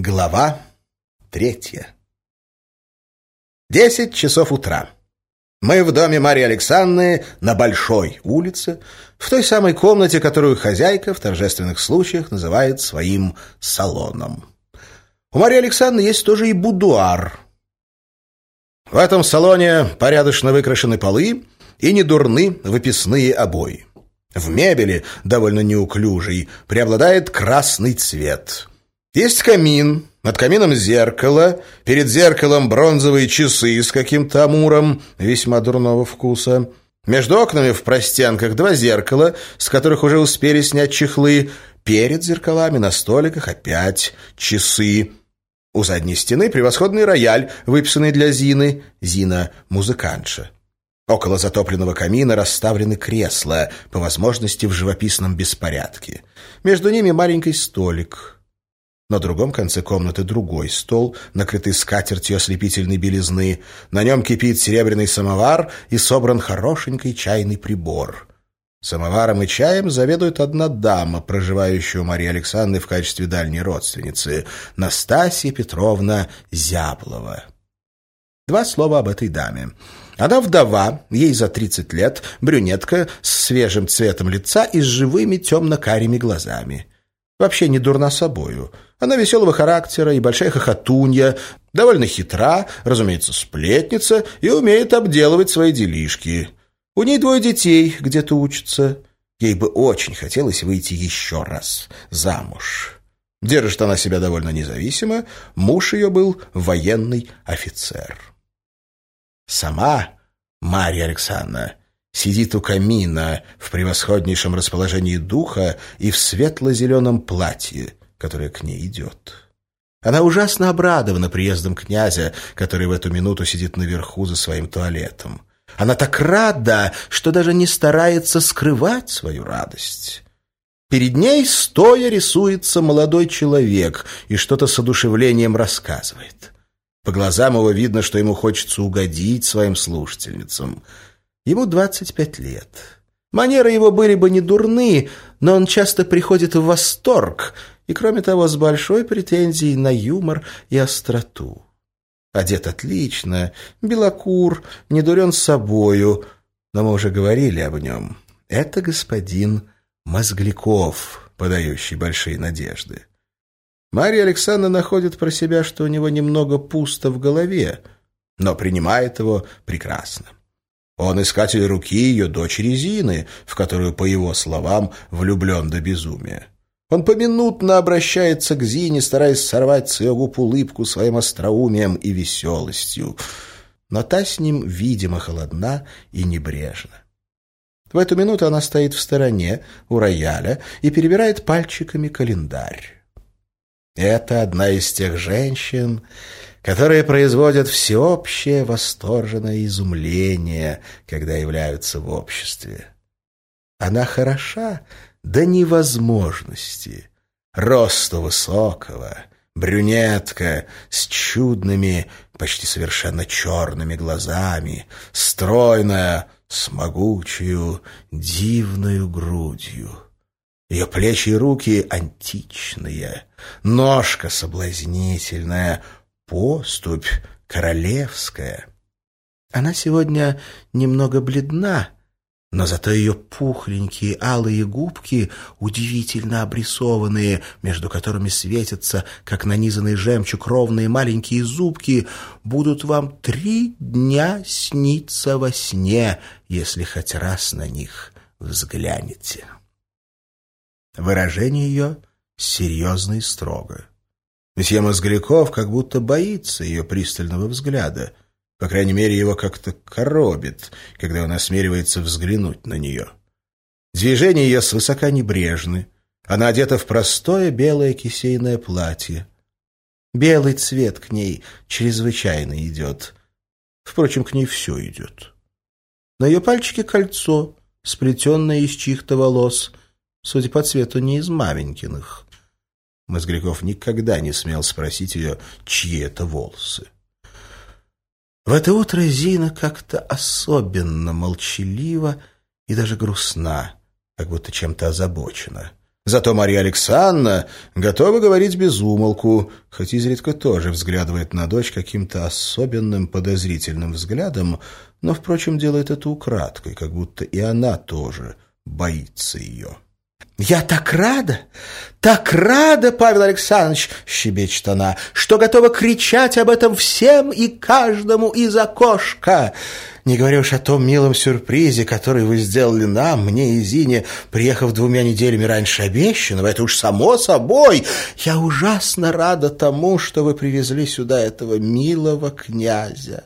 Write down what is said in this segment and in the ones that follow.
Глава третья. Десять часов утра. Мы в доме Марии Александры на Большой улице, в той самой комнате, которую хозяйка в торжественных случаях называет своим салоном. У Марии Александры есть тоже и будуар. В этом салоне порядочно выкрашены полы и недурны выписные обои. В мебели, довольно неуклюжей, преобладает красный цвет – есть камин, над камином зеркало, перед зеркалом бронзовые часы с каким-то амуром весьма дурного вкуса. Между окнами в простенках два зеркала, с которых уже успели снять чехлы. Перед зеркалами на столиках опять часы. У задней стены превосходный рояль, выписанный для Зины. Зина — музыкантша. Около затопленного камина расставлены кресла, по возможности в живописном беспорядке. Между ними маленький столик — на другом конце комнаты другой стол, накрытый скатертью ослепительной белизны. На нем кипит серебряный самовар и собран хорошенький чайный прибор. Самоваром и чаем заведует одна дама, проживающая у Марии Александры в качестве дальней родственницы, Настасья Петровна Зяблова. Два слова об этой даме. Она вдова, ей за 30 лет, брюнетка с свежим цветом лица и с живыми темно-карими глазами. Вообще не дурна собою. Она веселого характера и большая хохотунья, довольно хитра, разумеется, сплетница и умеет обделывать свои делишки. У ней двое детей где-то учатся. Ей бы очень хотелось выйти еще раз замуж. Держит она себя довольно независимо. Муж ее был военный офицер. Сама Марья Александровна сидит у камина в превосходнейшем расположении духа и в светло-зеленом платье, которое к ней идет. Она ужасно обрадована приездом князя, который в эту минуту сидит наверху за своим туалетом. Она так рада, что даже не старается скрывать свою радость. Перед ней стоя рисуется молодой человек и что-то с одушевлением рассказывает. По глазам его видно, что ему хочется угодить своим слушательницам — Ему 25 лет. Манеры его были бы не дурны, но он часто приходит в восторг и, кроме того, с большой претензией на юмор и остроту. Одет отлично, белокур, не дурен собою, но мы уже говорили об нем. Это господин Мозгликов, подающий большие надежды. Марья Александровна находит про себя, что у него немного пусто в голове, но принимает его прекрасно. Он искатель руки ее дочери Зины, в которую, по его словам, влюблен до безумия. Он поминутно обращается к Зине, стараясь сорвать с ее губ улыбку своим остроумием и веселостью. Но та с ним, видимо, холодна и небрежна. В эту минуту она стоит в стороне, у рояля, и перебирает пальчиками календарь. Это одна из тех женщин, которые производят всеобщее восторженное изумление, когда являются в обществе. Она хороша до невозможности, росту высокого, брюнетка с чудными, почти совершенно черными глазами, стройная, с могучую, дивную грудью. Ее плечи и руки античные, ножка соблазнительная, поступь королевская. Она сегодня немного бледна, но зато ее пухленькие алые губки, удивительно обрисованные, между которыми светятся, как нанизанный жемчуг, ровные маленькие зубки, будут вам три дня сниться во сне, если хоть раз на них взглянете. Выражение ее серьезно и строго. Месье Мозгляков как будто боится ее пристального взгляда. По крайней мере, его как-то коробит, когда он осмеливается взглянуть на нее. Движения ее свысока небрежны. Она одета в простое белое кисейное платье. Белый цвет к ней чрезвычайно идет. Впрочем, к ней все идет. На ее пальчике кольцо, сплетенное из чьих-то волос, судя по цвету, не из маменькиных. Мозгляков никогда не смел спросить ее, чьи это волосы. В это утро Зина как-то особенно молчалива и даже грустна, как будто чем-то озабочена. Зато Мария Александровна готова говорить без умолку, хоть изредка тоже взглядывает на дочь каким-то особенным подозрительным взглядом, но, впрочем, делает это украдкой, как будто и она тоже боится ее. «Я так рада, так рада, Павел Александрович!» — щебечет она, «что готова кричать об этом всем и каждому из окошка!» Не говоря уж о том милом сюрпризе, который вы сделали нам, мне и Зине, приехав двумя неделями раньше обещанного, это уж само собой. Я ужасно рада тому, что вы привезли сюда этого милого князя.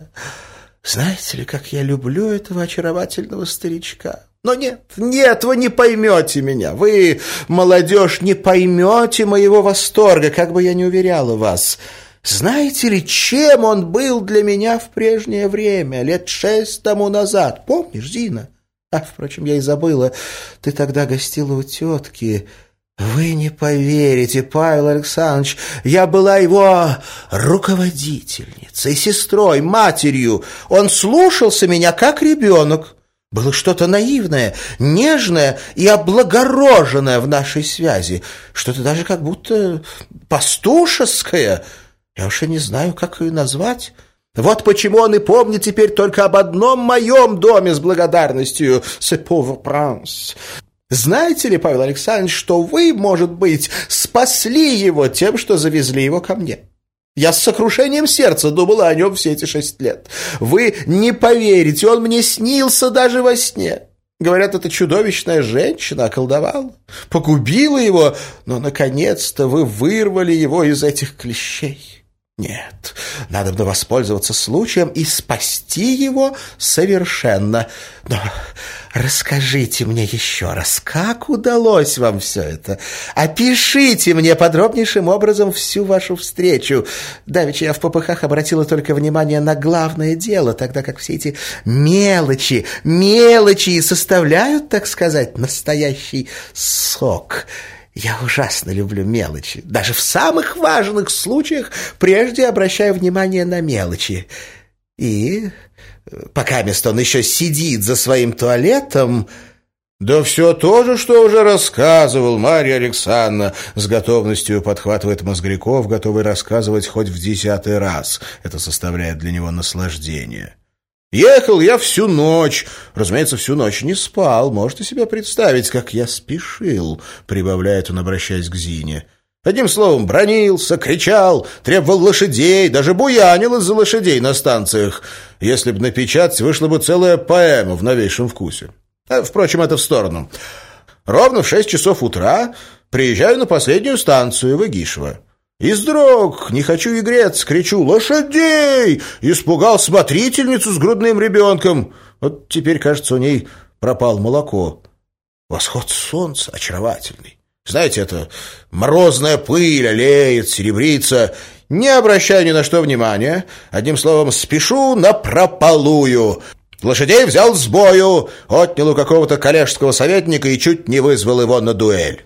Знаете ли, как я люблю этого очаровательного старичка? Но нет, нет, вы не поймете меня. Вы, молодежь, не поймете моего восторга, как бы я ни уверяла вас. Знаете ли, чем он был для меня в прежнее время, лет шесть тому назад? Помнишь, Зина? А, впрочем, я и забыла. Ты тогда гостила у тетки. Вы не поверите, Павел Александрович, я была его руководительницей, сестрой, матерью. Он слушался меня, как ребенок. Было что-то наивное, нежное и облагороженное в нашей связи, что-то даже как будто пастушеское — я уж и не знаю, как ее назвать. Вот почему он и помнит теперь только об одном моем доме с благодарностью. «Ce pauvre prince». Знаете ли, Павел Александрович, что вы, может быть, спасли его тем, что завезли его ко мне? Я с сокрушением сердца думала о нем все эти шесть лет. Вы не поверите, он мне снился даже во сне. Говорят, эта чудовищная женщина околдовала, погубила его, но, наконец-то, вы вырвали его из этих клещей. Нет, надо бы воспользоваться случаем и спасти его совершенно. Но расскажите мне еще раз, как удалось вам все это? Опишите мне подробнейшим образом всю вашу встречу. Давеча я в попыхах обратила только внимание на главное дело, тогда как все эти мелочи, мелочи составляют, так сказать, настоящий сок». Я ужасно люблю мелочи. Даже в самых важных случаях прежде обращаю внимание на мелочи. И пока место он еще сидит за своим туалетом... «Да все то же, что уже рассказывал Марья Александровна», с готовностью подхватывает Мозгряков, готовый рассказывать хоть в десятый раз. Это составляет для него наслаждение. Ехал я всю ночь. Разумеется, всю ночь не спал. Можете себе представить, как я спешил, прибавляет он, обращаясь к Зине. Одним словом, бронился, кричал, требовал лошадей, даже буянил из-за лошадей на станциях. Если бы напечатать, вышла бы целая поэма в новейшем вкусе. А, впрочем, это в сторону. Ровно в шесть часов утра приезжаю на последнюю станцию в Игишево. «Издрог! Не хочу игреться!» — кричу. «Лошадей!» Испугал смотрительницу с грудным ребенком. Вот теперь, кажется, у ней пропал молоко. Восход солнца очаровательный. Знаете, это морозная пыль олеет, серебрится. Не обращаю ни на что внимания. Одним словом, спешу на прополую. Лошадей взял с бою, отнял у какого-то коллежского советника и чуть не вызвал его на дуэль.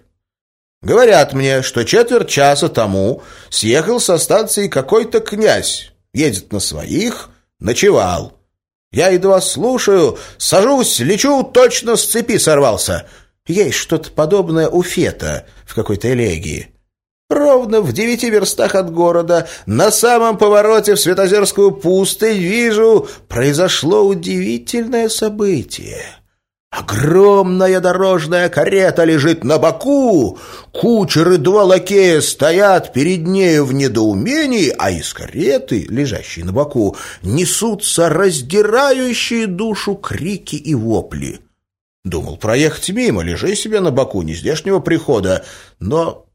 Говорят мне, что четверть часа тому съехал со станции какой-то князь. Едет на своих, ночевал. Я едва слушаю, сажусь, лечу, точно с цепи сорвался. Есть что-то подобное у Фета в какой-то элегии. Ровно в девяти верстах от города, на самом повороте в Светозерскую пустынь, вижу, произошло удивительное событие. Огромная дорожная карета лежит на боку, кучер и два лакея стоят перед нею в недоумении, а из кареты, лежащей на боку, несутся раздирающие душу крики и вопли. Думал проехать мимо, лежи себе на боку, нездешнего прихода, но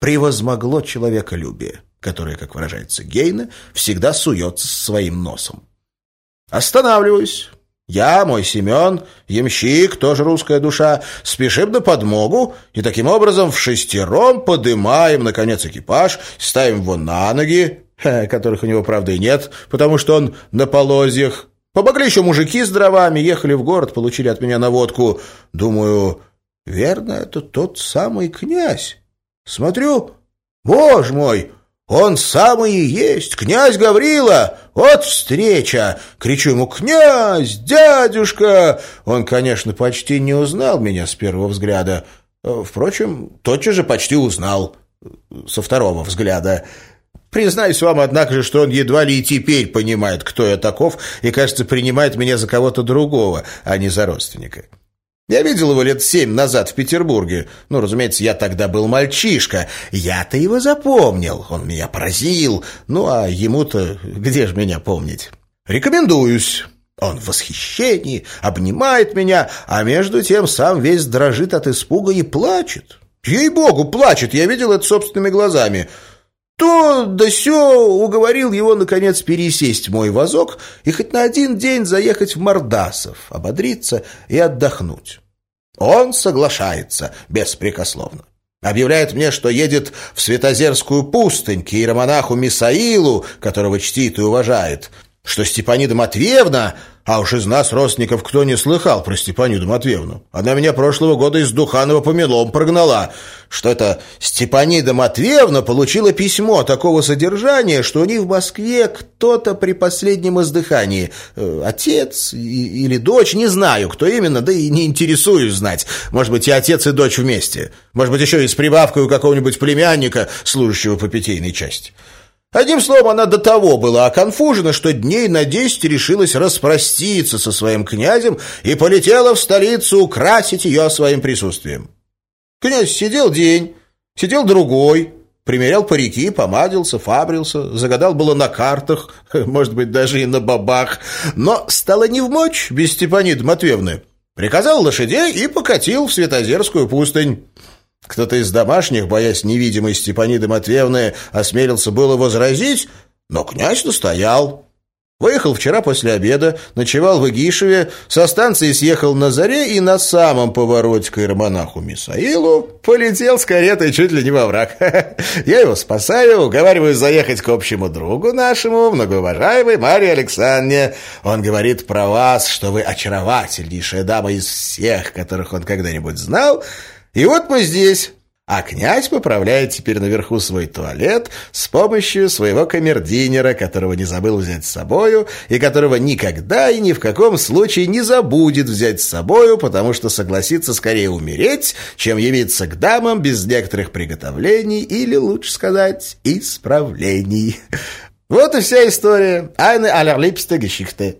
превозмогло человеколюбие, которое, как выражается Гейна, всегда суется своим носом. Останавливаюсь. Я, мой Семен, ямщик, тоже русская душа, спешим на подмогу и таким образом в шестером подымаем, наконец, экипаж, ставим его на ноги, которых у него, правда, и нет, потому что он на полозьях. Помогли еще мужики с дровами, ехали в город, получили от меня наводку. Думаю, верно, это тот самый князь. Смотрю, боже мой, он самый и есть, князь Гаврила! Вот встреча!» Кричу ему «Князь! Дядюшка!» Он, конечно, почти не узнал меня с первого взгляда. Впрочем, тотчас же почти узнал со второго взгляда. Признаюсь вам, однако же, что он едва ли и теперь понимает, кто я таков, и, кажется, принимает меня за кого-то другого, а не за родственника. Я видел его лет семь назад в Петербурге. Ну, разумеется, я тогда был мальчишка. Я-то его запомнил. Он меня поразил. Ну, а ему-то где же меня помнить? Рекомендуюсь. Он в восхищении, обнимает меня, а между тем сам весь дрожит от испуга и плачет. Ей-богу, плачет, я видел это собственными глазами. То да сё уговорил его, наконец, пересесть в мой вазок и хоть на один день заехать в Мордасов, ободриться и отдохнуть. Он соглашается беспрекословно. Объявляет мне, что едет в Святозерскую пустынь к иеромонаху Мисаилу, которого чтит и уважает, что Степанида Матвеевна а уж из нас, родственников, кто не слыхал про Степаниду Матвеевну? Она меня прошлого года из Духанова помелом прогнала. Что это Степанида Матвеевна получила письмо такого содержания, что у них в Москве кто-то при последнем издыхании. Э, отец или дочь, не знаю, кто именно, да и не интересуюсь знать. Может быть, и отец, и дочь вместе. Может быть, еще и с прибавкой у какого-нибудь племянника, служащего по питейной части. Одним словом, она до того была оконфужена, что дней на десять решилась распроститься со своим князем и полетела в столицу украсить ее своим присутствием. Князь сидел день, сидел другой, примерял парики, помадился, фабрился, загадал было на картах, может быть, даже и на бабах, но стало не в мочь без Степаниды Матвеевны. Приказал лошадей и покатил в Светозерскую пустынь. Кто-то из домашних, боясь невидимой Степаниды Матвеевны, осмелился было возразить, но князь настоял. Выехал вчера после обеда, ночевал в Игишеве, со станции съехал на заре и на самом повороте к иеромонаху Мисаилу полетел с каретой чуть ли не во враг. Я его спасаю, уговариваю заехать к общему другу нашему, многоуважаемой Марии Александре. Он говорит про вас, что вы очаровательнейшая дама из всех, которых он когда-нибудь знал, и вот мы здесь. А князь поправляет теперь наверху свой туалет с помощью своего камердинера, которого не забыл взять с собою, и которого никогда и ни в каком случае не забудет взять с собою, потому что согласится скорее умереть, чем явиться к дамам без некоторых приготовлений или, лучше сказать, исправлений. Вот и вся история. Eine allerliebste Geschichte.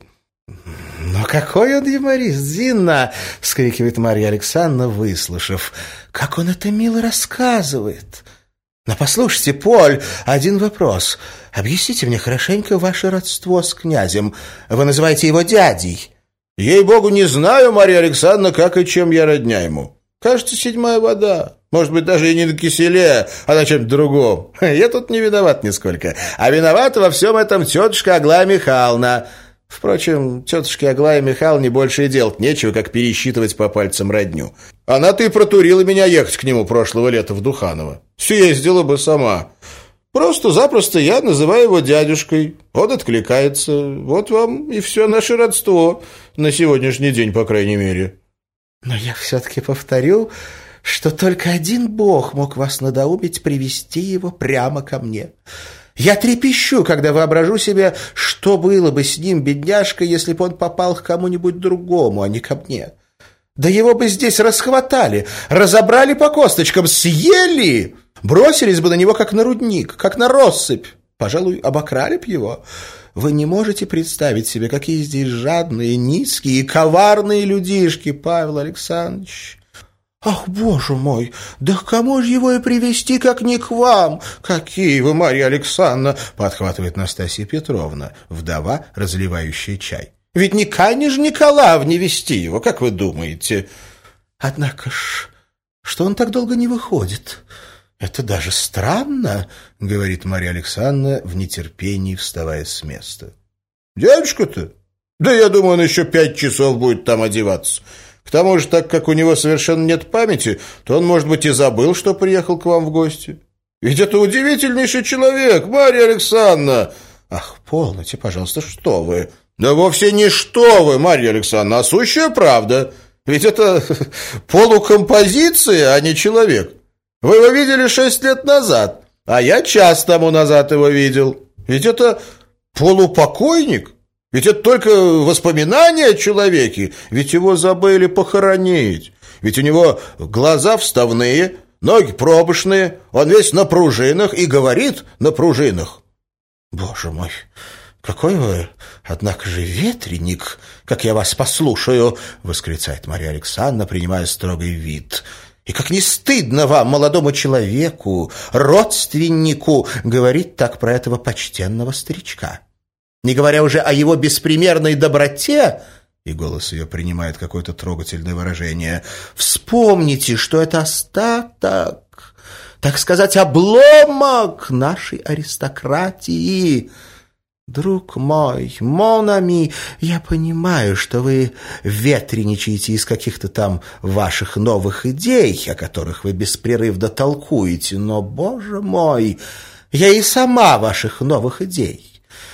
«Но какой он юморист, Зина!» — вскрикивает Марья Александровна, выслушав. «Как он это мило рассказывает!» «Но послушайте, Поль, один вопрос. Объясните мне хорошенько ваше родство с князем. Вы называете его дядей». «Ей-богу, не знаю, Марья Александровна, как и чем я родня ему. Кажется, седьмая вода. Может быть, даже и не на киселе, а на чем-то другом. Я тут не виноват нисколько. А виновата во всем этом тетушка Аглая Михайловна». Впрочем, тетушке Аглае Михайловне больше и делать нечего, как пересчитывать по пальцам родню. Она-то и протурила меня ехать к нему прошлого лета в Духаново. Съездила бы сама. Просто-запросто я называю его дядюшкой. Он откликается. Вот вам и все наше родство. На сегодняшний день, по крайней мере. Но я все-таки повторю, что только один бог мог вас надоумить привести его прямо ко мне. Я трепещу, когда воображу себе, что было бы с ним, бедняжка, если бы он попал к кому-нибудь другому, а не ко мне. Да его бы здесь расхватали, разобрали по косточкам, съели, бросились бы на него, как на рудник, как на россыпь. Пожалуй, обокрали б его. Вы не можете представить себе, какие здесь жадные, низкие и коварные людишки, Павел Александрович. «Ах, боже мой! Да к кому же его и привести, как не к вам? Какие вы, Марья Александровна!» — подхватывает Настасья Петровна, вдова, разливающая чай. «Ведь не Кане же Николаевне вести его, как вы думаете?» «Однако ж, что он так долго не выходит? Это даже странно!» — говорит Марья Александровна в нетерпении, вставая с места. «Дядюшка-то? Да я думаю, он еще пять часов будет там одеваться». К тому же, так как у него совершенно нет памяти, то он, может быть, и забыл, что приехал к вам в гости. Ведь это удивительнейший человек, Марья Александровна!» «Ах, полноте, пожалуйста, что вы!» «Да вовсе не что вы, Марья Александровна, а сущая правда. Ведь это полукомпозиция, а не человек. Вы его видели шесть лет назад, а я час тому назад его видел. Ведь это полупокойник». Ведь это только воспоминания о человеке, ведь его забыли похоронить. Ведь у него глаза вставные, ноги пробочные, он весь на пружинах и говорит на пружинах. Боже мой, какой вы, однако же, ветреник, как я вас послушаю, восклицает Мария Александровна, принимая строгий вид. И как не стыдно вам, молодому человеку, родственнику, говорить так про этого почтенного старичка. Не говоря уже о его беспримерной доброте, и голос ее принимает какое-то трогательное выражение, вспомните, что это остаток, так сказать, обломок нашей аристократии, «Друг мой, Монами, я понимаю, что вы ветреничаете из каких-то там ваших новых идей, о которых вы беспрерывно толкуете, но, боже мой, я и сама ваших новых идей».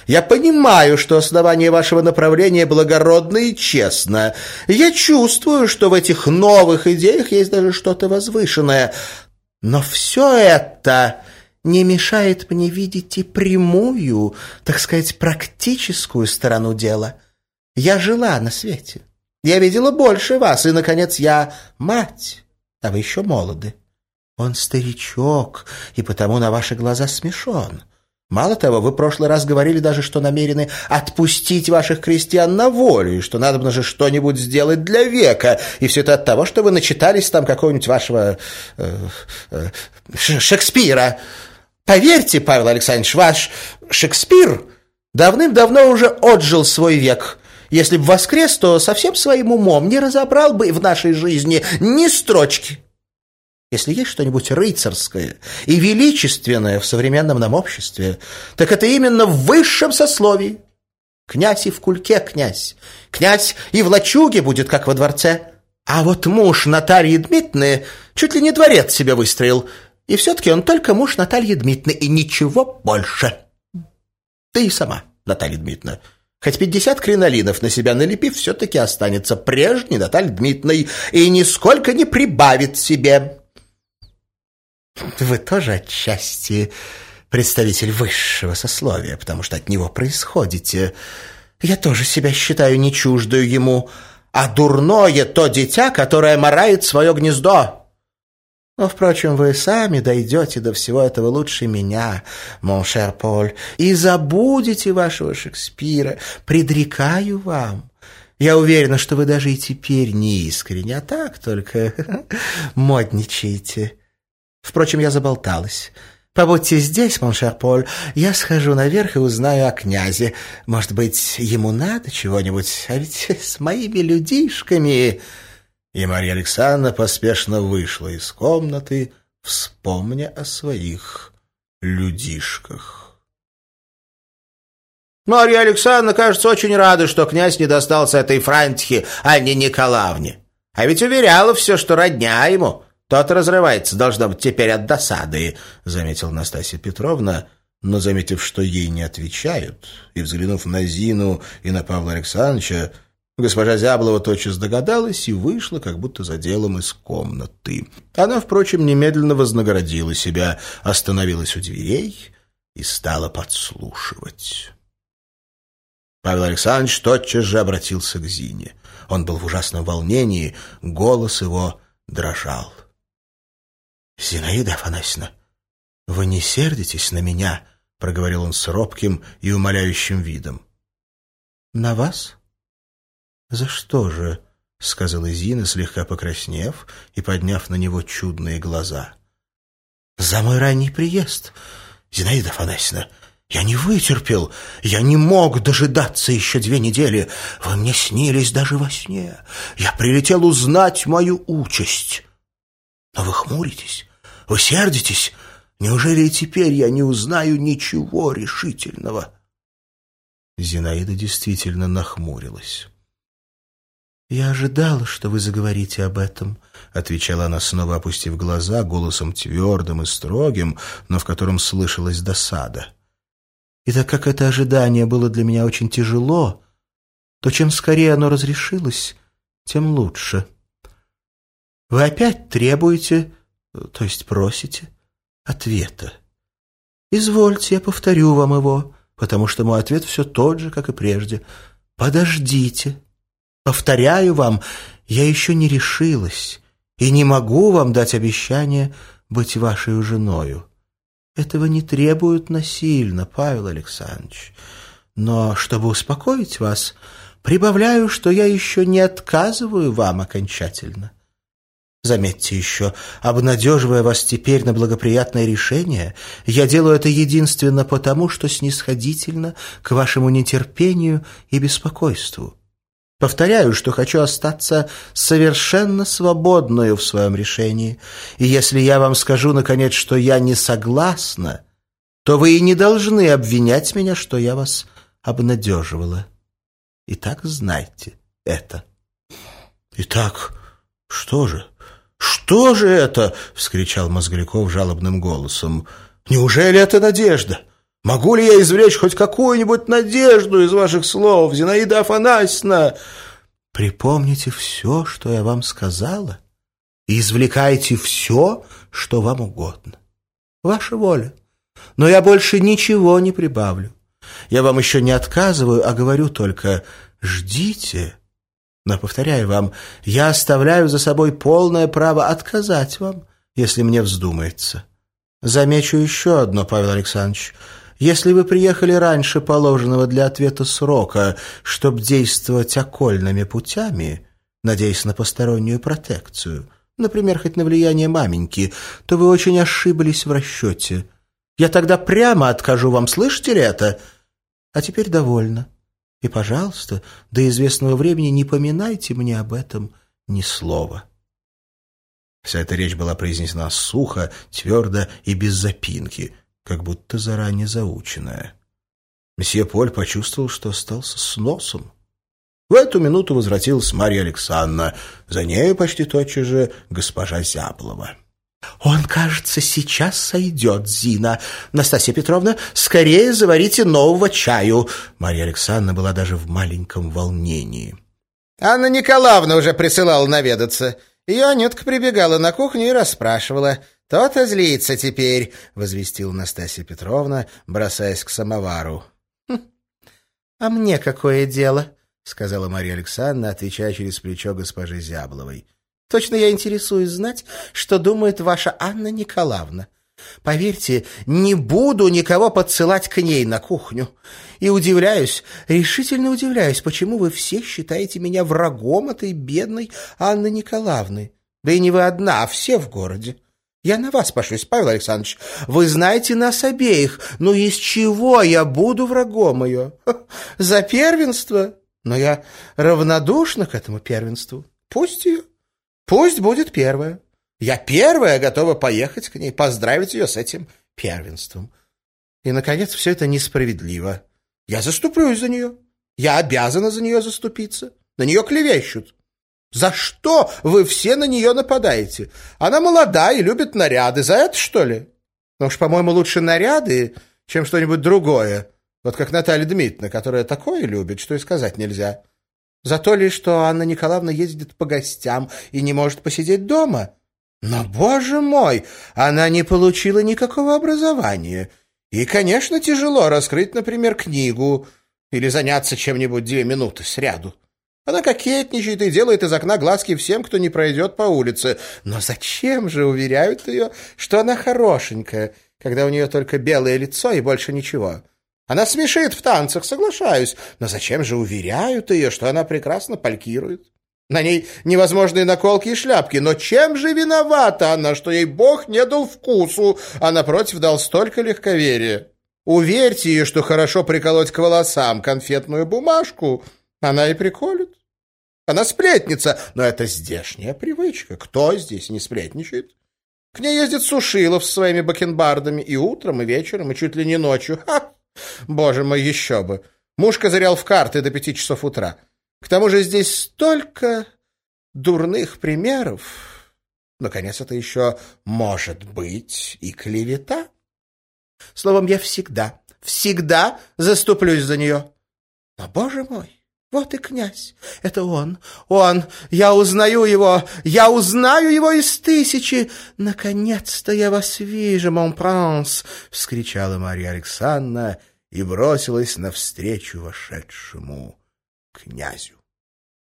Я понимаю, что основание вашего направления благородно и честно. Я чувствую, что в этих новых идеях есть даже что-то возвышенное. Но все это не мешает мне видеть и прямую, так сказать, практическую сторону дела. Я жила на свете. Я видела больше вас, и, наконец, я мать, а вы еще молоды. Он старичок, и потому на ваши глаза смешон. Мало того, вы в прошлый раз говорили даже, что намерены отпустить ваших крестьян на волю, и что надо же что-нибудь сделать для века, и все это от того, что вы начитались там какого-нибудь вашего э, э, Шекспира. Поверьте, Павел Александрович, ваш Шекспир давным-давно уже отжил свой век. Если б воскрес, то совсем своим умом не разобрал бы в нашей жизни ни строчки. Если есть что-нибудь рыцарское и величественное в современном нам обществе, так это именно в высшем сословии. Князь и в кульке князь, князь и в лачуге будет, как во дворце. А вот муж Натальи Дмитриевны чуть ли не дворец себе выстроил – и все-таки он только муж Натальи Дмитриевны, и ничего больше. Ты и сама, Наталья Дмитриевна, хоть пятьдесят кринолинов на себя налепив, все-таки останется прежней Натальей Дмитриевной и нисколько не прибавит себе. Вы тоже отчасти представитель высшего сословия, потому что от него происходите. Я тоже себя считаю не чуждою ему, а дурное то дитя, которое морает свое гнездо. Но, впрочем, вы сами дойдете до всего этого лучше меня, моншер Поль, и забудете вашего Шекспира, предрекаю вам. Я уверена, что вы даже и теперь не искренне, а так только модничаете. Впрочем, я заболталась. Побудьте здесь, моншер Поль, я схожу наверх и узнаю о князе. Может быть, ему надо чего-нибудь, а ведь с моими людишками и Марья Александровна поспешно вышла из комнаты, вспомня о своих людишках. Марья Александровна, кажется, очень рада, что князь не достался этой Франтихе, а не Николаевне. А ведь уверяла все, что родня ему. Тот разрывается, должно быть, теперь от досады, — заметила Настасья Петровна, но, заметив, что ей не отвечают, и взглянув на Зину и на Павла Александровича, Госпожа Зяблова тотчас догадалась и вышла, как будто за делом из комнаты. Она, впрочем, немедленно вознаградила себя, остановилась у дверей и стала подслушивать. Павел Александрович тотчас же обратился к Зине. Он был в ужасном волнении, голос его дрожал. — Зинаида Афанасьевна, вы не сердитесь на меня? — проговорил он с робким и умоляющим видом. — На вас? «За что же?» — сказала Зина, слегка покраснев и подняв на него чудные глаза. «За мой ранний приезд, Зинаида Афанасьевна. Я не вытерпел, я не мог дожидаться еще две недели. Вы мне снились даже во сне. Я прилетел узнать мою участь. Но вы хмуритесь, вы сердитесь. Неужели и теперь я не узнаю ничего решительного?» Зинаида действительно нахмурилась. «Я ожидала, что вы заговорите об этом», — отвечала она, снова опустив глаза, голосом твердым и строгим, но в котором слышалась досада. «И так как это ожидание было для меня очень тяжело, то чем скорее оно разрешилось, тем лучше. Вы опять требуете, то есть просите, ответа. Извольте, я повторю вам его, потому что мой ответ все тот же, как и прежде. Подождите». Повторяю вам, я еще не решилась и не могу вам дать обещание быть вашей женою. Этого не требуют насильно, Павел Александрович. Но, чтобы успокоить вас, прибавляю, что я еще не отказываю вам окончательно. Заметьте еще, обнадеживая вас теперь на благоприятное решение, я делаю это единственно потому, что снисходительно к вашему нетерпению и беспокойству. Повторяю, что хочу остаться совершенно свободную в своем решении, и если я вам скажу, наконец, что я не согласна, то вы и не должны обвинять меня, что я вас обнадеживала. Итак, знайте это. Итак, что же? Что же это? — вскричал Мозгляков жалобным голосом. Неужели это надежда? Могу ли я извлечь хоть какую-нибудь надежду из ваших слов, Зинаида Афанасьевна? Припомните все, что я вам сказала, и извлекайте все, что вам угодно. Ваша воля. Но я больше ничего не прибавлю. Я вам еще не отказываю, а говорю только «ждите». Но, повторяю вам, я оставляю за собой полное право отказать вам, если мне вздумается. Замечу еще одно, Павел Александрович — если вы приехали раньше положенного для ответа срока, чтобы действовать окольными путями, надеясь на постороннюю протекцию, например, хоть на влияние маменьки, то вы очень ошиблись в расчете. Я тогда прямо откажу вам, слышите ли это? А теперь довольно. И, пожалуйста, до известного времени не поминайте мне об этом ни слова». Вся эта речь была произнесена сухо, твердо и без запинки — как будто заранее заученная. Месье Поль почувствовал, что остался с носом. В эту минуту возвратилась Марья Александровна. За нею почти тотчас же госпожа Зяблова. «Он, кажется, сейчас сойдет, Зина. Настасья Петровна, скорее заварите нового чаю». Марья Александровна была даже в маленьком волнении. «Анна Николаевна уже присылала наведаться. Ее Анютка прибегала на кухню и расспрашивала». «То-то злится теперь», — возвестила Настасья Петровна, бросаясь к самовару. «Хм, «А мне какое дело?» — сказала Мария Александровна, отвечая через плечо госпожи Зябловой. «Точно я интересуюсь знать, что думает ваша Анна Николаевна. Поверьте, не буду никого подсылать к ней на кухню. И удивляюсь, решительно удивляюсь, почему вы все считаете меня врагом этой бедной Анны Николаевны. Да и не вы одна, а все в городе. Я на вас пошлюсь, Павел Александрович. Вы знаете нас обеих. Ну, из чего я буду врагом ее? За первенство? Но я равнодушна к этому первенству. Пусть ее. Пусть будет первая. Я первая готова поехать к ней, поздравить ее с этим первенством. И, наконец, все это несправедливо. Я заступлюсь за нее. Я обязана за нее заступиться. На нее клевещут. За что вы все на нее нападаете? Она молода и любит наряды. За это, что ли? Ну уж, по-моему, лучше наряды, чем что-нибудь другое. Вот как Наталья Дмитриевна, которая такое любит, что и сказать нельзя. За то ли, что Анна Николаевна ездит по гостям и не может посидеть дома. Но, боже мой, она не получила никакого образования. И, конечно, тяжело раскрыть, например, книгу или заняться чем-нибудь две минуты сряду. Она кокетничает и делает из окна глазки всем, кто не пройдет по улице. Но зачем же уверяют ее, что она хорошенькая, когда у нее только белое лицо и больше ничего? Она смешит в танцах, соглашаюсь, но зачем же уверяют ее, что она прекрасно палькирует? На ней невозможные наколки и шляпки, но чем же виновата она, что ей Бог не дал вкусу, а напротив дал столько легковерия? Уверьте ее, что хорошо приколоть к волосам конфетную бумажку, она и приколет. Она сплетница, но это здешняя привычка. Кто здесь не сплетничает? К ней ездит Сушилов с своими бакенбардами и утром, и вечером, и чуть ли не ночью. Ха! Боже мой, еще бы! Муж козырял в карты до пяти часов утра. К тому же здесь столько дурных примеров. Наконец, это еще может быть и клевета. Словом, я всегда, всегда заступлюсь за нее. Но, боже мой, вот и князь. Это он. Он. Я узнаю его. Я узнаю его из тысячи. Наконец-то я вас вижу, мон пранс, — вскричала Марья Александровна и бросилась навстречу вошедшему князю.